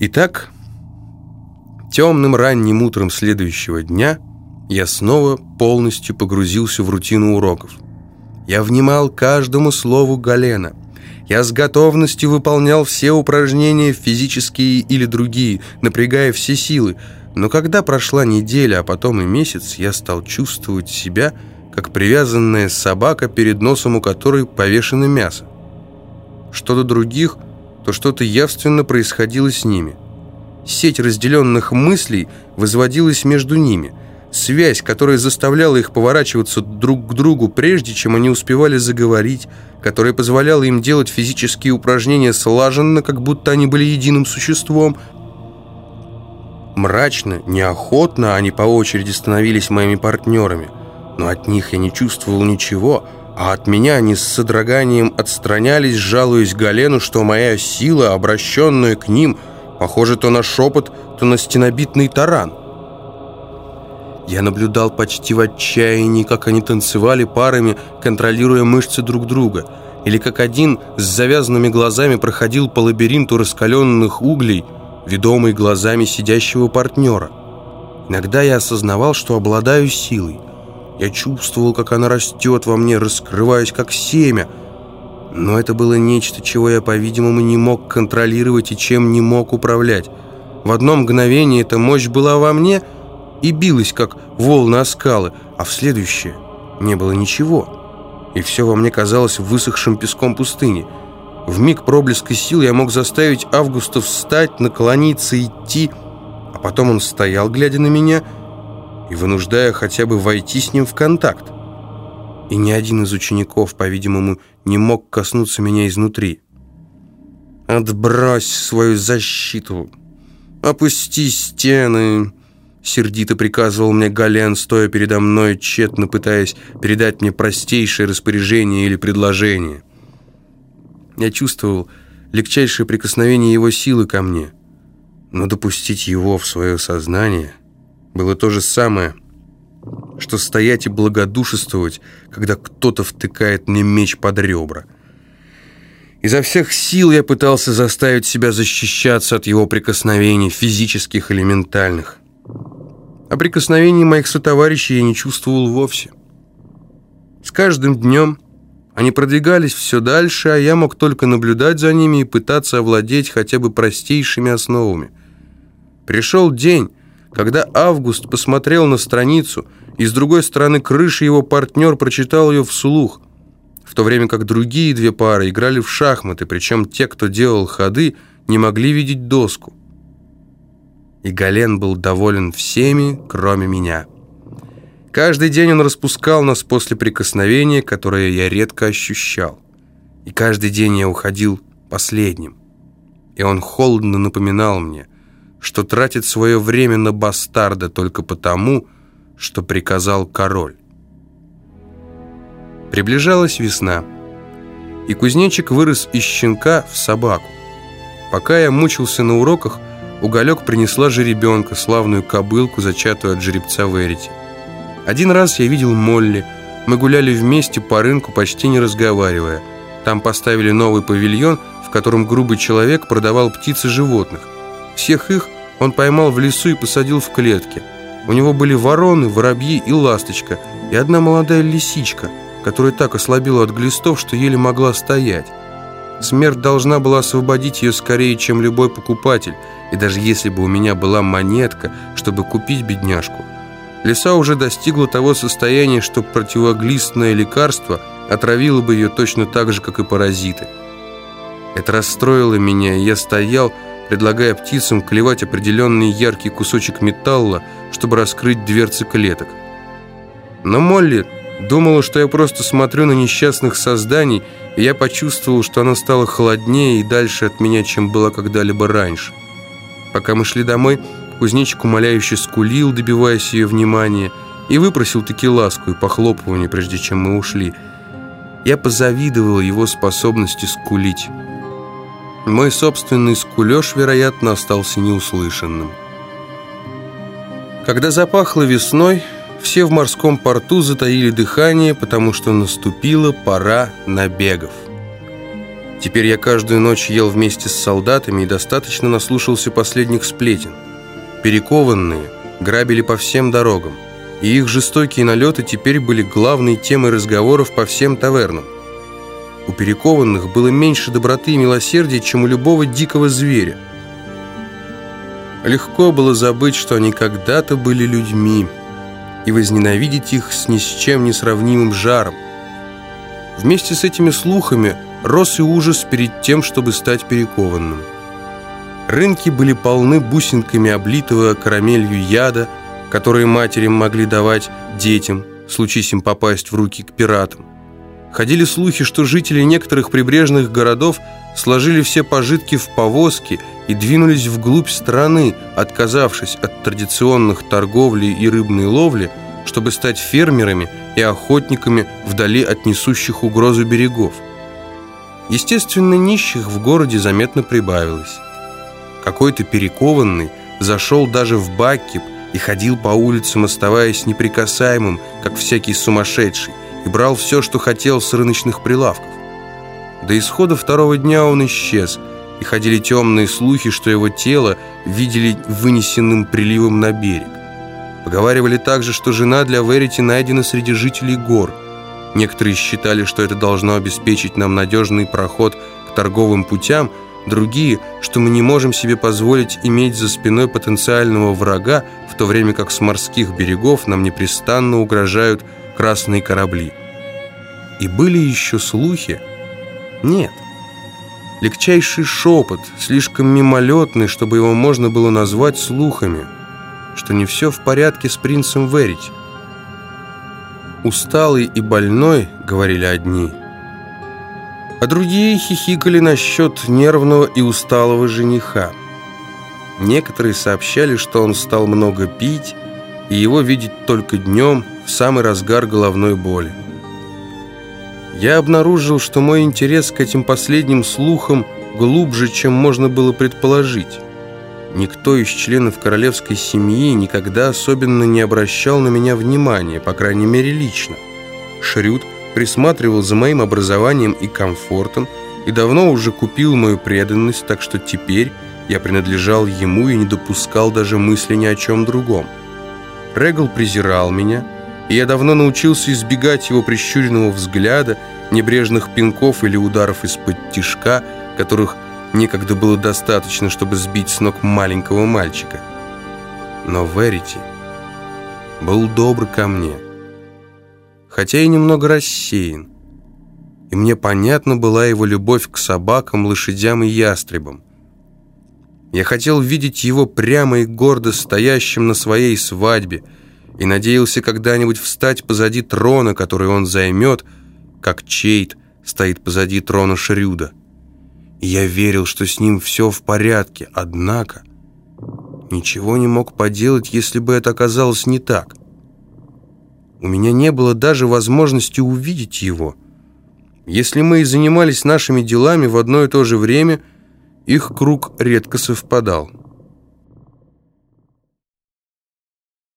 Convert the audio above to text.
Итак, темным ранним утром следующего дня я снова полностью погрузился в рутину уроков. Я внимал каждому слову Галена. Я с готовностью выполнял все упражнения, физические или другие, напрягая все силы. Но когда прошла неделя, а потом и месяц, я стал чувствовать себя, как привязанная собака, перед носом у которой повешено мясо. Что до других – то что-то явственно происходило с ними. Сеть разделенных мыслей возводилась между ними. Связь, которая заставляла их поворачиваться друг к другу, прежде чем они успевали заговорить, которая позволяла им делать физические упражнения слаженно, как будто они были единым существом. Мрачно, неохотно они по очереди становились моими партнерами, но от них я не чувствовал ничего – а от меня они с содроганием отстранялись, жалуясь Галену, что моя сила, обращенная к ним, похожа то на шепот, то на стенобитный таран. Я наблюдал почти в отчаянии, как они танцевали парами, контролируя мышцы друг друга, или как один с завязанными глазами проходил по лабиринту раскаленных углей, ведомый глазами сидящего партнера. Иногда я осознавал, что обладаю силой – я чувствовал, как она растет во мне, раскрываясь как семя. Но это было нечто, чего я, по-видимому, не мог контролировать и чем не мог управлять. В одно мгновение эта мощь была во мне и билась, как волны о скалы, а в следующее не было ничего. И все во мне казалось высохшим песком пустыни. В миг проблеска сил я мог заставить Августа встать, наклониться, идти, а потом он стоял, глядя на меня, и вынуждая хотя бы войти с ним в контакт. И ни один из учеников, по-видимому, не мог коснуться меня изнутри. «Отбрось свою защиту! Опусти стены!» Сердито приказывал мне Гален, стоя передо мной, тщетно пытаясь передать мне простейшее распоряжение или предложение. Я чувствовал легчайшее прикосновение его силы ко мне, но допустить его в свое сознание — было то же самое, что стоять и благодушествовать, когда кто-то втыкает мне меч под ребра. Изо всех сил я пытался заставить себя защищаться от его прикосновений, физических или ментальных. А прикосновений моих сотоварищей я не чувствовал вовсе. С каждым днем они продвигались все дальше, а я мог только наблюдать за ними и пытаться овладеть хотя бы простейшими основами. Пришел день, когда Август посмотрел на страницу, и с другой стороны крыши его партнер прочитал ее вслух, в то время как другие две пары играли в шахматы, причем те, кто делал ходы, не могли видеть доску. И Гален был доволен всеми, кроме меня. Каждый день он распускал нас после прикосновения, которое я редко ощущал. И каждый день я уходил последним. И он холодно напоминал мне, что тратит свое время на бастарда только потому, что приказал король. Приближалась весна, и кузнечик вырос из щенка в собаку. Пока я мучился на уроках, Уголек принесла жеребенка, славную кобылку, зачатую от жеребца Верити. Один раз я видел Молли, мы гуляли вместе по рынку, почти не разговаривая. Там поставили новый павильон, в котором грубый человек продавал птиц и животных. Всех их он поймал в лесу и посадил в клетки. У него были вороны, воробьи и ласточка, и одна молодая лисичка, которая так ослабила от глистов, что еле могла стоять. Смерть должна была освободить ее скорее, чем любой покупатель, и даже если бы у меня была монетка, чтобы купить бедняжку. Лиса уже достигла того состояния, что противоглистное лекарство отравило бы ее точно так же, как и паразиты. Это расстроило меня, и я стоял, предлагая птицам клевать определенный яркий кусочек металла, чтобы раскрыть дверцы клеток. Но Молли думала, что я просто смотрю на несчастных созданий, и я почувствовал, что она стала холоднее и дальше от меня, чем была когда-либо раньше. Пока мы шли домой, кузнечик умоляюще скулил, добиваясь ее внимания, и выпросил таки ласку и похлопывание, прежде чем мы ушли. Я позавидовал его способности скулить. Мой собственный скулеж, вероятно, остался неуслышанным. Когда запахло весной, все в морском порту затаили дыхание, потому что наступила пора набегов. Теперь я каждую ночь ел вместе с солдатами и достаточно наслушался последних сплетен. Перекованные грабили по всем дорогам, и их жестокие налеты теперь были главной темой разговоров по всем тавернам. У перекованных было меньше доброты и милосердия, чем у любого дикого зверя. Легко было забыть, что они когда-то были людьми, и возненавидеть их с ни с чем не сравнимым жаром. Вместе с этими слухами рос и ужас перед тем, чтобы стать перекованным. Рынки были полны бусинками облитого карамелью яда, которые матери могли давать детям, случись им попасть в руки к пиратам. Ходили слухи, что жители некоторых прибрежных городов сложили все пожитки в повозки и двинулись вглубь страны, отказавшись от традиционных торговли и рыбной ловли, чтобы стать фермерами и охотниками вдали от несущих угрозу берегов. Естественно, нищих в городе заметно прибавилось. Какой-то перекованный зашел даже в Баккип и ходил по улицам, оставаясь неприкасаемым, как всякий сумасшедший, и брал все, что хотел с рыночных прилавков. До исхода второго дня он исчез, и ходили темные слухи, что его тело видели вынесенным приливом на берег. Поговаривали также, что жена для Верити найдена среди жителей гор. Некоторые считали, что это должно обеспечить нам надежный проход к торговым путям, другие, что мы не можем себе позволить иметь за спиной потенциального врага, в то время как с морских берегов нам непрестанно угрожают красные корабли. И были еще слухи? Нет. Легчайший шепот, слишком мимолетный, чтобы его можно было назвать слухами, что не все в порядке с принцем Верить. «Усталый и больной», — говорили одни, а другие хихикали насчет нервного и усталого жениха. Некоторые сообщали, что он стал много пить, и его видеть только днем, в самый разгар головной боли. Я обнаружил, что мой интерес к этим последним слухам глубже, чем можно было предположить. Никто из членов королевской семьи никогда особенно не обращал на меня внимания, по крайней мере лично. Шрюд присматривал за моим образованием и комфортом и давно уже купил мою преданность, так что теперь я принадлежал ему и не допускал даже мысли ни о чем другом. Регл презирал меня, и я давно научился избегать его прищуренного взгляда, небрежных пинков или ударов из-под тишка, которых некогда было достаточно, чтобы сбить с ног маленького мальчика. Но Верити был добр ко мне, хотя и немного рассеян, и мне понятна была его любовь к собакам, лошадям и ястребам. Я хотел видеть его прямо и гордо стоящим на своей свадьбе и надеялся когда-нибудь встать позади трона, который он займет, как Чейт стоит позади трона Шрюда. И я верил, что с ним все в порядке, однако ничего не мог поделать, если бы это оказалось не так. У меня не было даже возможности увидеть его. Если мы и занимались нашими делами в одно и то же время – их круг редко совпадал.